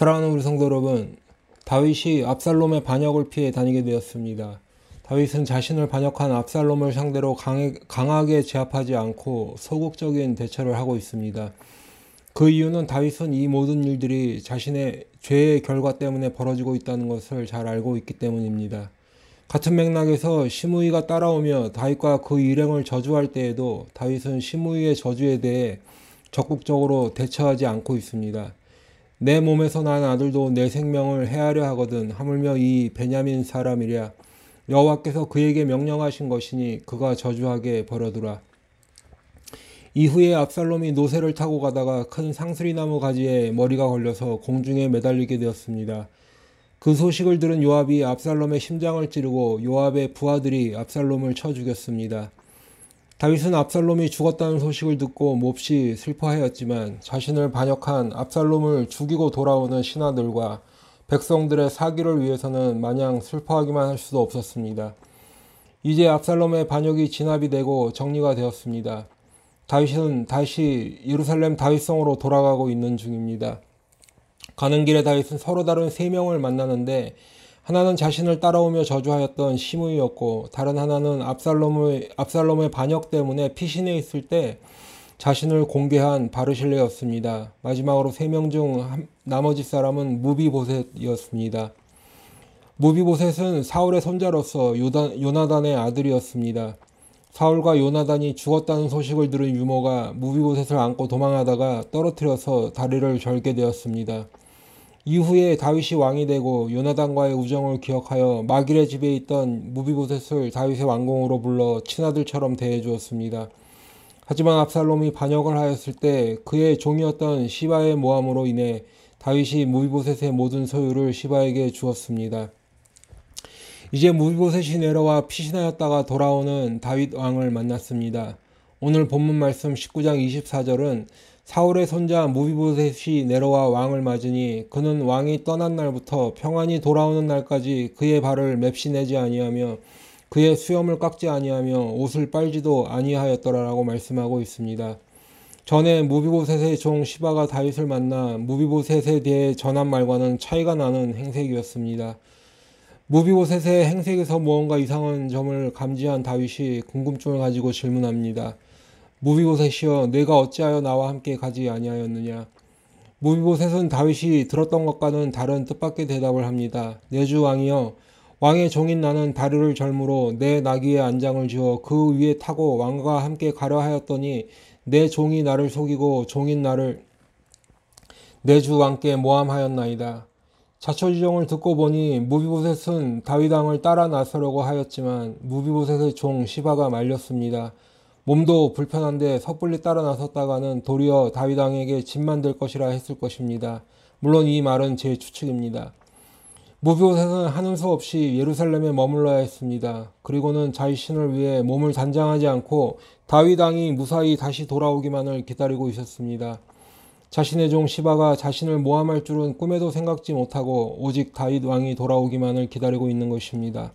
사랑하는 우리 성도 여러분, 다윗이 압살롬의 반역을 피해 다니게 되었습니다. 다윗은 자신을 반역한 압살롬을 상대로 강하게 제압하지 않고 소극적인 대처를 하고 있습니다. 그 이유는 다윗은 이 모든 일들이 자신의 죄의 결과 때문에 벌어지고 있다는 것을 잘 알고 있기 때문입니다. 같은 맥락에서 시므이가 따라오며 다윗과 그 일행을 저주할 때에도 다윗은 시므이의 저주에 대해 적극적으로 대처하지 않고 있습니다. 내 몸에서 난 아들도 내 생명을 해하려 하거든 하물며 이 베냐민 사람이랴 여호와께서 그에게 명령하신 것이니 그가 저주하게 버려두라. 이후에 압살롬이 노새를 타고 가다가 큰 상수리나무 가지에 머리가 걸려서 공중에 매달리게 되었습니다. 그 소식을 들은 요압이 압살롬의 심장을 찌르고 요압의 부하들이 압살롬을 쳐 죽였습니다. 다윗은 압살롬이 죽었다는 소식을 듣고 몹시 슬퍼하였지만 자신을 반역한 압살롬을 죽이고 돌아오는 신하들과 백성들의 사기를 위해서는 마냥 슬퍼하기만 할 수도 없었습니다. 이제 압살롬의 반역이 진압이 되고 정리가 되었습니다. 다윗은 다시 예루살렘 다윗성으로 돌아가고 있는 중입니다. 가는 길에 다윗은 서로 다른 세 명을 만나는데 하나는 자신을 따라오며 저주하였던 시므이였고 다른 하나는 압살롬의 압살롬의 반역 때문에 피신해 있을 때 자신을 공개한 바르실레였습니다. 마지막으로 세 명 중 나머지 사람은 무비보셋이었습니다. 무비보셋은 사울의 손자로서 요단, 요나단의 아들이었습니다. 사울과 요나단이 죽었다는 소식을 들은 유모가 무비보셋을 안고 도망하다가 떨어뜨려서 다리를 절게 되었습니다. 이후에 다윗이 왕이 되고 요나단과의 우정을 기억하여 마길의 집에 있던 무비보셋을 다윗의 왕궁으로 불러 친아들처럼 대해 주었습니다. 하지만 압살롬이 반역을 하였을 때 그의 종이었던 시바의 모함으로 인해 다윗이 무비보셋의 모든 소유를 시바에게 주었습니다. 이제 무비보셋이 내려와 피신하였다가 돌아오는 다윗 왕을 만났습니다. 오늘 본문 말씀 19장 24절은 사울의 손자 무비보셋이 내려와 왕을 맞으니 그는 왕이 떠난 날부터 평안히 돌아오는 날까지 그의 발을 맵시내지 아니하며 그의 수염을 깎지 아니하며 옷을 빨지도 아니하였더라라고 말씀하고 있습니다. 전에 무비보셋의 종 시바가 다윗을 만나 무비보셋에 대해 전한 말과는 차이가 나는 행색이었습니다. 무비보셋의 행색에서 무언가 이상한 점을 감지한 다윗이 궁금증을 가지고 질문합니다. 무비보셋이여 내가 어찌하여 나와 함께 가지 아니하였느냐 무비보셋은 다윗이 들었던 것과는 다른 뜻밖의 대답을 합니다. 내 주 왕이여 왕의 종인 나는 다리를 절므로 내 나귀의 안장을 지어 그 위에 타고 왕과 함께 가려 하였더니 내 종이 나를 속이고 종인 나를 내 주 왕께 모함하였나이다. 자초지정을 듣고 보니 무비보셋은 다윗 왕을 따라 나서려고 하였지만 무비보셋의 종 시바가 말렸습니다. 몸도 불편한데 섣불리 따라 나섰다가는 도리어 다윗 왕에게 짐만 될 것이라 했을 것입니다. 물론 이 말은 제 추측입니다. 무비보셋은 하는 수 없이 예루살렘에 머물러야 했습니다. 그리고는 자신을 위해 몸을 단장하지 않고 다윗 왕이 무사히 다시 돌아오기만을 기다리고 있었습니다. 자신의 종 시바가 자신을 모함할 줄은 꿈에도 생각지 못하고 오직 다윗 왕이 돌아오기만을 기다리고 있는 것입니다.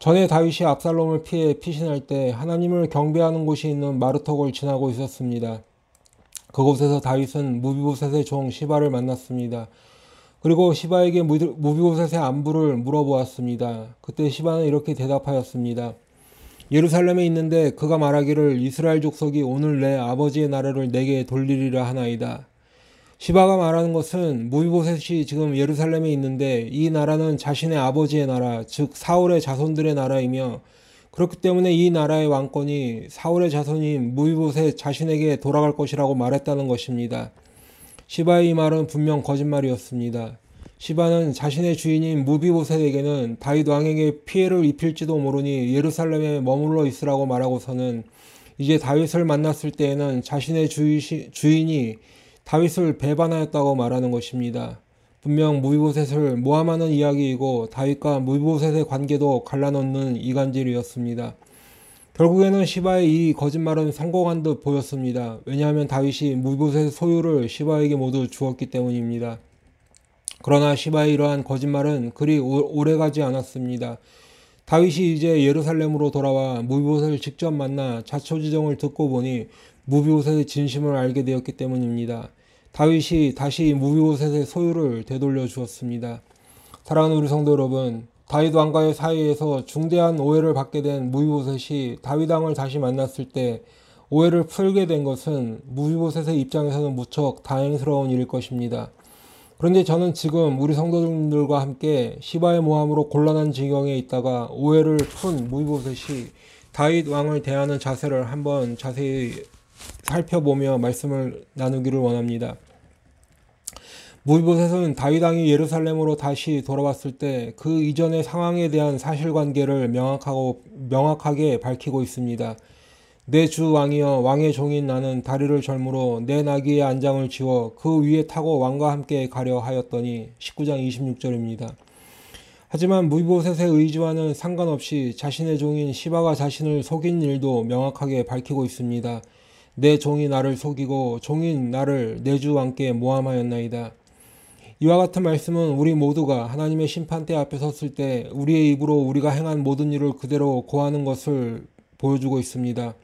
전에 다윗이 압살롬을 피해 피신할 때 하나님을 경배하는 곳이 있는 마르톡을 지나고 있었습니다. 그곳에서 다윗은 무비보셋의 종 시바를 만났습니다. 그리고 시바에게 무비보셋의 안부를 물어보았습니다. 그때 시바는 이렇게 대답하였습니다. 예루살렘에 있는데 그가 말하기를 이스라엘 족속이 오늘 내 아버지의 나라를 내게 돌리리라 하나이다. 시바가 말하는 것은 무비보셋이 지금 예루살렘에 있는데 이 나라는 자신의 아버지의 나라, 즉 사울의 자손들의 나라이며 그렇기 때문에 이 나라의 왕권이 사울의 자손인 무비보셋 자신에게 돌아갈 것이라고 말했다는 것입니다. 시바의 이 말은 분명 거짓말이었습니다. 시바는 자신의 주인인 무비보셋에게는 다윗 왕에게 피해를 입힐지도 모르니 예루살렘에 머물러 있으라고 말하고서는 이제 다윗을 만났을 때에는 자신의 주인이 다윗을 배반하였다고 말하는 것입니다. 분명 무비보셋을 모함하는 이야기이고 다윗과 무비보셋의 관계도 갈라놓는 이간질이었습니다. 결국에는 시바의 이 거짓말은 성공한 듯 보였습니다. 왜냐하면 다윗이 무보셋 소유를 시바에게 모두 주었기 때문입니다. 그러나 시바의 이러한 거짓말은 그리 오래가지 않았습니다. 다윗이 이제 예루살렘으로 돌아와 무비보셋을 직접 만나 자초지정을 듣고 보니 무비보셋의 진심을 알게 되었기 때문입니다. 다윗이 다시 무비보셋의 소유를 되돌려 주었습니다. 사랑하는 우리 성도 여러분, 다윗 왕과의 사이에서 중대한 오해를 받게 된 무비보셋이 다윗 왕을 다시 만났을 때 오해를 풀게 된 것은 무비보셋의 입장에서는 무척 다행스러운 일일 것입니다. 그런데 저는 지금 우리 성도들과 함께 시바의 모함으로 곤란한 지경에 있다가 오해를 푼 무비보셋이 다윗 왕을 대하는 자세를 한번 자세히 살펴보며 말씀을 나누기를 원합니다. 무비보셋은 다윗 왕이 예루살렘으로 다시 돌아왔을 때 그 이전의 상황에 대한 사실관계를 명확하고 명확하게 밝히고 있습니다. 내 주 왕이여 왕의 종인 나는 다리를 절므로 내 나귀의 안장을 지워 그 위에 타고 왕과 함께 가려 하였더니 19장 26절입니다. 하지만 무비보셋의 의지와는 상관없이 자신의 종인 시바가 자신을 속인 일도 명확하게 밝히고 있습니다. 내 종이 나를 속이고 종인 나를 내 주 왕께 모함하였나이다. 이와 같은 말씀은 우리 모두가 하나님의 심판대 앞에 섰을 때 우리의 입으로 우리가 행한 모든 일을 그대로 고하는 것을 보여주고 있습니다.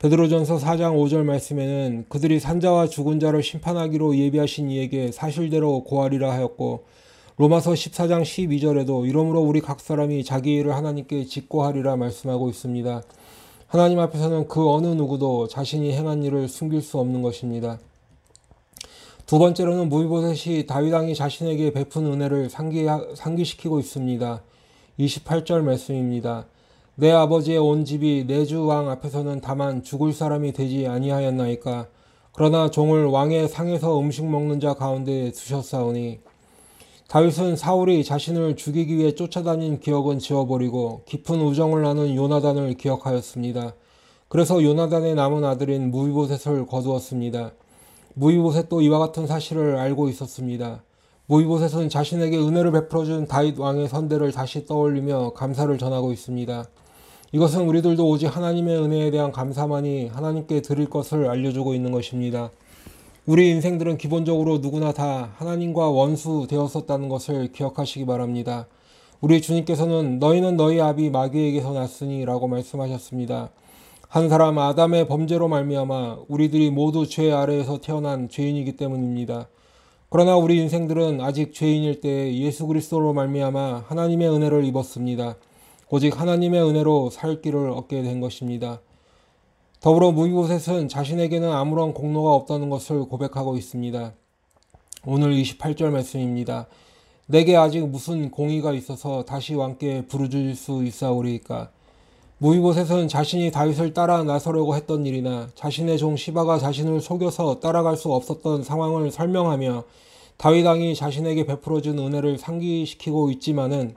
베드로전서 4장 5절 말씀에는 그들이 산자와 죽은 자를 심판하기로 예비하신 이에게 사실대로 고하리라 하였고 로마서 14장 12절에도 이러므로 우리 각 사람이 자기 일을 하나님께 직고하리라 말씀하고 있습니다. 하나님 앞에서는 그 어느 누구도 자신이 행한 일을 숨길 수 없는 것입니다. 두 번째로는 무비보셋이 다윗 왕이 자신에게 베푼 은혜를 상기, 상기시키고 있습니다. 28절 말씀입니다. 내 아버지의 온 집이 내 주 왕 앞에서는 다만 죽을 사람이 되지 아니하였나이까. 그러나 종을 왕의 상에서 음식 먹는 자 가운데 두셨사오니 다윗은 사울이 자신을 죽이기 위해 쫓아다닌 기억은 지워버리고 깊은 우정을 나눈 요나단을 기억하였습니다. 그래서 요나단의 남은 아들인 무비보셋을 거두었습니다. 무이보셋도 이와 같은 사실을 알고 있었습니다. 무이보셋은 자신에게 은혜를 베풀어준 다윗 왕의 선대를 다시 떠올리며 감사를 전하고 있습니다. 이것은 우리들도 오직 하나님의 은혜에 대한 감사만이 하나님께 드릴 것을 알려주고 있는 것입니다. 우리 인생들은 기본적으로 누구나 다 하나님과 원수 되었었다는 것을 기억하시기 바랍니다. 우리 주님께서는 너희는 너희 아비 마귀에게서 났으니 라고 말씀하셨습니다. 한 사람 아담의 범죄로 말미암아 우리들이 모두 죄 아래에서 태어난 죄인이기 때문입니다. 그러나 우리 인생들은 아직 죄인일 때 예수 그리스도로 말미암아 하나님의 은혜를 입었습니다. 오직 하나님의 은혜로 살 길을 얻게 된 것입니다. 더불어 무이보셋은 자신에게는 아무런 공로가 없다는 것을 고백하고 있습니다. 오늘 28절 말씀입니다. 내게 아직 무슨 공의가 있어서 다시 왕께 부르줄 수 있사오리이까. 무이보셋은 자신이 다윗을 따라 나서려고 했던 일이나 자신의 종 시바가 자신을 속여서 따라갈 수 없었던 상황을 설명하며 다윗 왕이 자신에게 베풀어준 은혜를 상기시키고 있지만은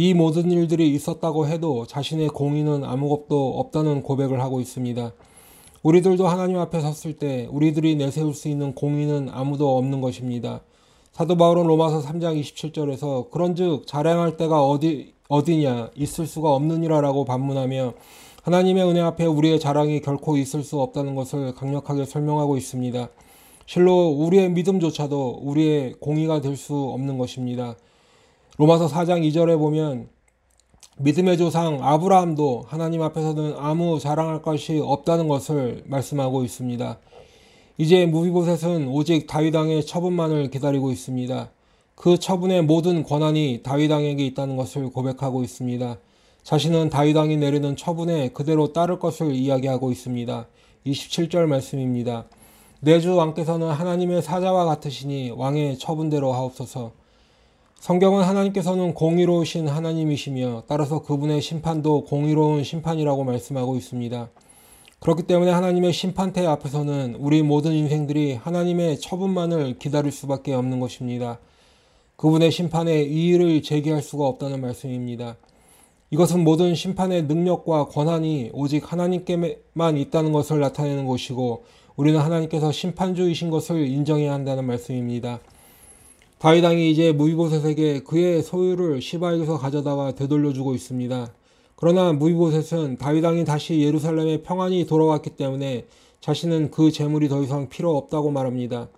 이 모든 일들이 있었다고 해도 자신의 공의는 아무것도 없다는 고백을 하고 있습니다. 우리들도 하나님 앞에 섰을 때 우리들이 내세울 수 있는 공의는 아무도 없는 것입니다. 사도 바울은 로마서 3장 27절에서 그런즉 자랑할 때가 어디 어디냐 있을 수가 없느니라라고 반문하며 하나님의 은혜 앞에 우리의 자랑이 결코 있을 수 없다는 것을 강력하게 설명하고 있습니다. 실로 우리의 믿음조차도 우리의 공의가 될 수 없는 것입니다. 로마서 4장 2절에 보면 믿음의 조상 아브라함도 하나님 앞에서는 아무 자랑할 것이 없다는 것을 말씀하고 있습니다. 이제 무비보셋은 오직 다윗 왕의 처분만을 기다리고 있습니다. 그 처분의 모든 권한이 다윗왕에게 있다는 것을 고백하고 있습니다. 자신은 다윗왕이 내리는 처분에 그대로 따를 것을 이야기하고 있습니다. 27절 말씀입니다. 내주 왕께서는 하나님의 사자와 같으시니 왕의 처분대로 하옵소서. 성경은 하나님께서는 공의로우신 하나님이시며 따라서 그분의 심판도 공의로운 심판이라고 말씀하고 있습니다. 그렇기 때문에 하나님의 심판대 앞에서는 우리 모든 인생들이 하나님의 처분만을 기다릴 수밖에 없는 것입니다. 그분의 심판에 이의를 제기할 수가 없다는 말씀입니다. 이것은 모든 심판의 능력과 권한이 오직 하나님께만 있다는 것을 나타내는 것이고 우리는 하나님께서 심판주이신 것을 인정해야 한다는 말씀입니다. 다윗왕이 이제 무이보셋에게 그의 소유를 시바에게서 가져다가 되돌려주고 있습니다. 그러나 무이보셋은 다윗왕이 다시 예루살렘에 평안히 돌아왔기 때문에 자신은 그 재물이 더 이상 필요 없다고 말합니다.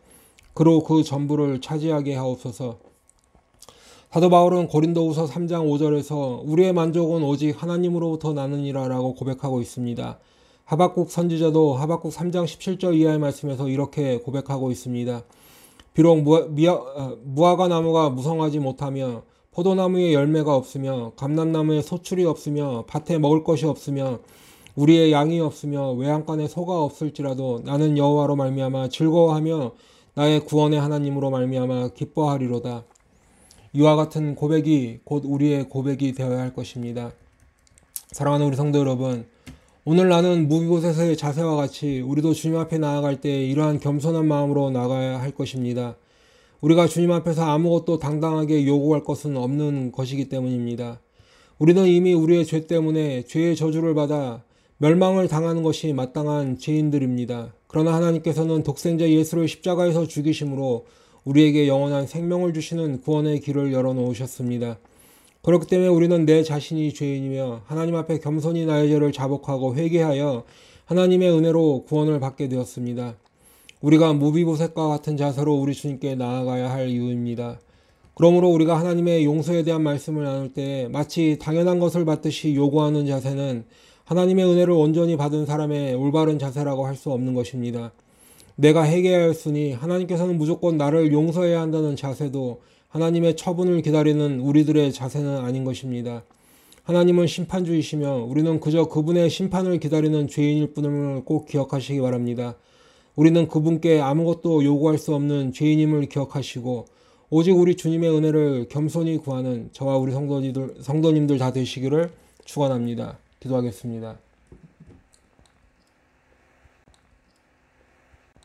그로 그 전부를 차지하게 하옵소서. 사도 바울은 고린도후서 3장 5절에서 우리의 만족은 오직 하나님으로부터 나느니라라고 고백하고 있습니다. 하박국 선지자도 하박국 3장 17절 이하의 말씀에서 이렇게 고백하고 있습니다. 비록 무화, 어, 무화 과 나무가 무성하지 못하며 포도나무에 열매가 없으며 감람나무에 소출이 없으며 밭에 먹을 것이 없으며 우리의 양이 없으며 외양간에 소가 없을지라도 나는 여호와로 말미암아 즐거워하며 나의 구원의 하나님으로 말미암아 기뻐하리로다. 이와 같은 고백이 곧 우리의 고백이 되어야 할 것입니다. 사랑하는 우리 성도 여러분, 오늘 나는 무기곳에서의 자세와 같이 우리도 주님 앞에 나아갈 때 이러한 겸손한 마음으로 나가야 할 것입니다. 우리가 주님 앞에서 아무것도 당당하게 요구할 것은 없는 것이기 때문입니다. 우리는 이미 우리의 죄 때문에 죄의 저주를 받아 멸망을 당하는 것이 마땅한 죄인들입니다. 그러나 하나님께서는 독생자 예수를 십자가에서 죽이심으로 우리에게 영원한 생명을 주시는 구원의 길을 열어놓으셨습니다. 그렇기 때문에 우리는 내 자신이 죄인이며 하나님 앞에 겸손히 나의 죄를 자복하고 회개하여 하나님의 은혜로 구원을 받게 되었습니다. 우리가 무비보셋과 같은 자세로 우리 주님께 나아가야 할 이유입니다. 그러므로 우리가 하나님의 용서에 대한 말씀을 나눌 때 마치 당연한 것을 받듯이 요구하는 자세는 하나님의 은혜를 온전히 받은 사람의 올바른 자세라고 할 수 없는 것입니다. 내가 회개하였으니 하나님께서는 무조건 나를 용서해야 한다는 자세도 하나님의 처분을 기다리는 우리들의 자세는 아닌 것입니다. 하나님은 심판주이시며 우리는 그저 그분의 심판을 기다리는 죄인일 뿐임을 꼭 기억하시기 바랍니다. 우리는 그분께 아무것도 요구할 수 없는 죄인임을 기억하시고 오직 우리 주님의 은혜를 겸손히 구하는 저와 우리 성도님들, 성도님들 다 되시기를 축원합니다. 기도하겠습니다.